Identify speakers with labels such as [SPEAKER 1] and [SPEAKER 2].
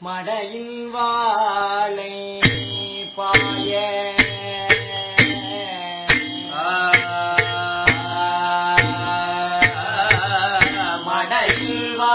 [SPEAKER 1] மடையின் வாழை பாய. மடையில் வா